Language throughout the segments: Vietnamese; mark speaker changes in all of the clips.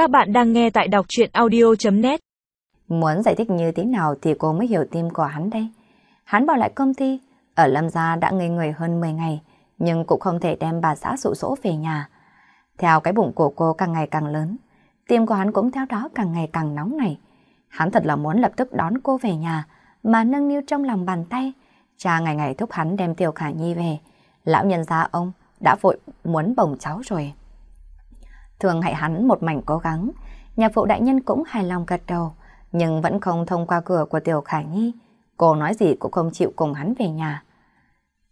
Speaker 1: Các bạn đang nghe tại đọc chuyện audio.net
Speaker 2: Muốn giải thích như thế nào thì cô mới hiểu tim của hắn đây. Hắn bỏ lại công ty, ở Lâm Gia đã ngây người hơn 10 ngày, nhưng cũng không thể đem bà xã sụ sỗ về nhà. Theo cái bụng của cô càng ngày càng lớn, tim của hắn cũng theo đó càng ngày càng nóng này. Hắn thật là muốn lập tức đón cô về nhà, mà nâng niu trong lòng bàn tay. Cha ngày ngày thúc hắn đem Tiểu Khả Nhi về. Lão nhân gia ông đã vội muốn bồng cháu rồi. Thường hại hắn một mảnh cố gắng, nhà phụ đại nhân cũng hài lòng gật đầu, nhưng vẫn không thông qua cửa của Tiểu Khả Nhi. Cô nói gì cũng không chịu cùng hắn về nhà.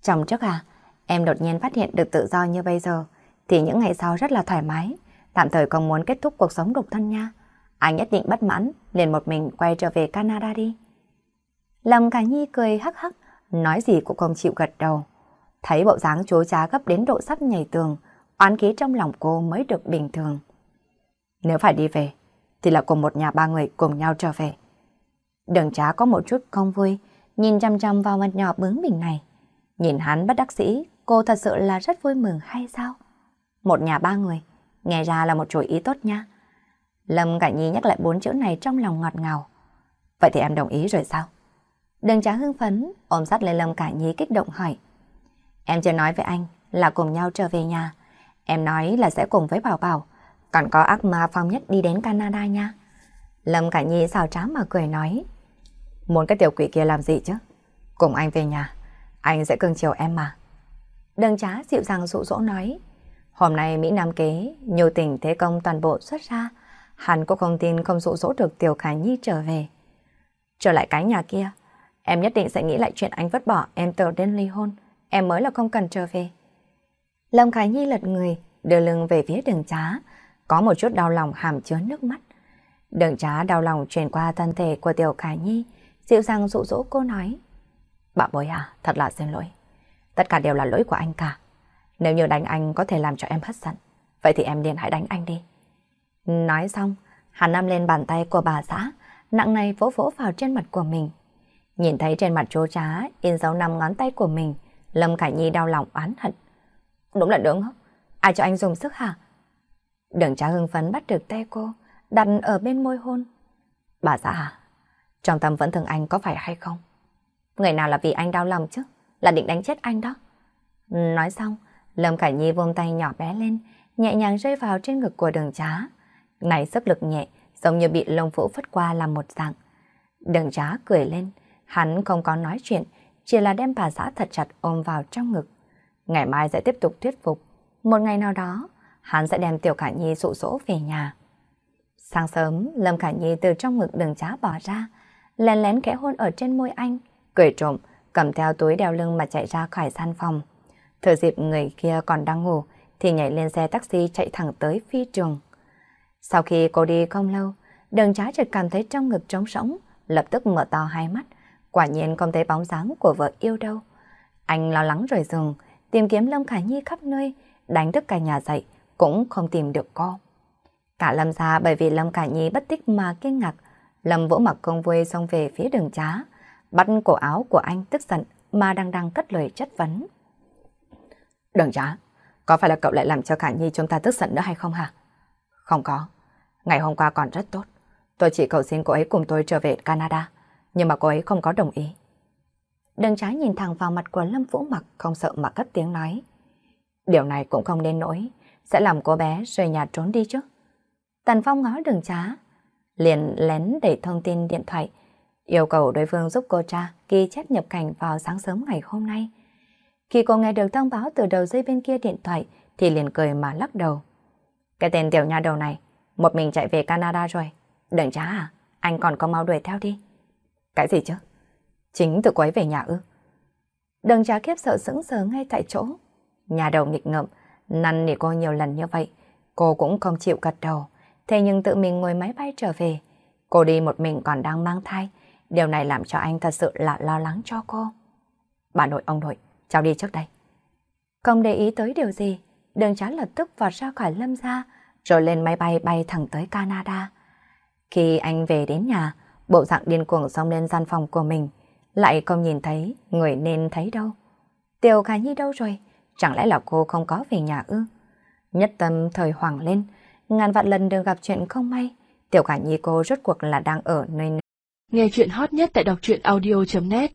Speaker 2: Trong trước à, em đột nhiên phát hiện được tự do như bây giờ, thì những ngày sau rất là thoải mái, tạm thời không muốn kết thúc cuộc sống độc thân nha. Anh nhất định bất mãn, liền một mình quay trở về Canada đi. Lâm Khả Nhi cười hắc hắc, nói gì cũng không chịu gật đầu. Thấy bộ dáng chối trá gấp đến độ sắp nhảy tường, oán khí trong lòng cô mới được bình thường. Nếu phải đi về, thì là cùng một nhà ba người cùng nhau trở về. Đường trá có một chút không vui, nhìn chăm chăm vào mặt nhỏ bướng bỉnh này. Nhìn hắn bất đắc sĩ, cô thật sự là rất vui mừng hay sao? Một nhà ba người, nghe ra là một chủ ý tốt nha. Lâm Cả Nhi nhắc lại bốn chữ này trong lòng ngọt ngào. Vậy thì em đồng ý rồi sao? Đường trá hưng phấn, ôm sát lên Lâm Cả Nhi kích động hỏi. Em chưa nói với anh là cùng nhau trở về nhà. Em nói là sẽ cùng với Bảo Bảo, còn có ác ma phong nhất đi đến Canada nha. Lâm Cả Nhi xào trá mà cười nói. Muốn cái tiểu quỷ kia làm gì chứ? Cùng anh về nhà, anh sẽ cưng chiều em mà. Đừng trá dịu dàng dụ dỗ nói. Hôm nay Mỹ Nam kế, nhiều tình thế công toàn bộ xuất ra. Hắn cũng không tin không dụ dỗ được Tiểu Khả Nhi trở về. Trở lại cái nhà kia, em nhất định sẽ nghĩ lại chuyện anh vứt bỏ em từ đến ly hôn. Em mới là không cần trở về. Lâm Khải Nhi lật người, đưa lưng về phía đường trá, có một chút đau lòng hàm chứa nước mắt. Đường trá đau lòng truyền qua thân thể của Tiểu Khải Nhi, dịu dàng dụ dỗ cô nói. Bà bối à, thật là xin lỗi. Tất cả đều là lỗi của anh cả. Nếu như đánh anh có thể làm cho em hất giận, vậy thì em liền hãy đánh anh đi. Nói xong, hắn nắm lên bàn tay của bà xã, nặng này vỗ vỗ vào trên mặt của mình. Nhìn thấy trên mặt chú trá in dấu năm ngón tay của mình, Lâm Khải Nhi đau lòng oán hận. Đúng là đứng Ai cho anh dùng sức hả? Đường trá hưng phấn bắt được tay cô, đặt ở bên môi hôn. Bà xã hả? Trong tâm vẫn thương anh có phải hay không? Người nào là vì anh đau lòng chứ? Là định đánh chết anh đó. Nói xong, Lâm Khải Nhi vung tay nhỏ bé lên, nhẹ nhàng rơi vào trên ngực của đường trá. Này sức lực nhẹ, giống như bị lông vũ phất qua làm một dạng. Đường trá cười lên, hắn không có nói chuyện, chỉ là đem bà xã thật chặt ôm vào trong ngực. Ngày mai sẽ tiếp tục thuyết phục. Một ngày nào đó, hắn sẽ đem Tiểu Khả Nhi dụ dỗ về nhà. Sáng sớm, Lâm Khả Nhi từ trong ngực đường trá bỏ ra, lén lén kẽ hôn ở trên môi anh, cười trộm, cầm theo túi đeo lưng mà chạy ra khỏi gian phòng. Thừa dịp người kia còn đang ngủ, thì nhảy lên xe taxi chạy thẳng tới phi trường. Sau khi cô đi không lâu, đường trá chợt cảm thấy trong ngực trống rỗng, lập tức mở to hai mắt, quả nhiên không thấy bóng dáng của vợ yêu đâu. Anh lo lắng rời giường, tìm kiếm Lâm Khả Nhi khắp nơi, đánh thức cả nhà dậy, cũng không tìm được cô. Cả Lâm ra bởi vì Lâm Khả Nhi bất tích mà kinh ngạc, Lâm vỗ mặt công vui xong về phía đường trá, bắt cổ áo của anh tức giận mà đang đang cất lời chất vấn. Đường trá, có phải là cậu lại làm cho Khả Nhi chúng ta tức giận nữa hay không hả? Không có, ngày hôm qua còn rất tốt. Tôi chỉ cầu xin cô ấy cùng tôi trở về Canada, nhưng mà cô ấy không có đồng ý. Đường trái nhìn thẳng vào mặt của Lâm Vũ Mặc không sợ mà cất tiếng nói. Điều này cũng không nên nổi, sẽ làm cô bé rời nhà trốn đi chứ. Tần Phong ngó đường trá, liền lén để thông tin điện thoại, yêu cầu đối phương giúp cô cha ghi chép nhập cảnh vào sáng sớm ngày hôm nay. Khi cô nghe được thông báo từ đầu dây bên kia điện thoại thì liền cười mà lắc đầu. Cái tên tiểu nhà đầu này, một mình chạy về Canada rồi. Đừng trá à, anh còn có mau đuổi theo đi. Cái gì chứ? Chính tự quấy về nhà ư? Đừng trá kiếp sợ sững sờ ngay tại chỗ. Nhà đầu nghịch ngợm, năn nỉ cô nhiều lần như vậy. Cô cũng không chịu gật đầu. Thế nhưng tự mình ngồi máy bay trở về. Cô đi một mình còn đang mang thai. Điều này làm cho anh thật sự là lo lắng cho cô. Bà nội ông nội, cháu đi trước đây. Không để ý tới điều gì, đường trá lập tức vọt ra khỏi lâm gia, rồi lên máy bay bay thẳng tới Canada. Khi anh về đến nhà, bộ dạng điên cuồng xông lên gian phòng của mình, lại không nhìn thấy người nên thấy đâu. Tiểu Khả Nhi đâu rồi? Chẳng lẽ là cô không có về nhà ư? Nhất tâm thời hoảng lên, ngàn vạn lần đừng gặp chuyện không may. Tiểu Khả Nhi cô rốt cuộc là đang ở nơi
Speaker 3: Nghe chuyện hot nhất tại đọc truyện audio.net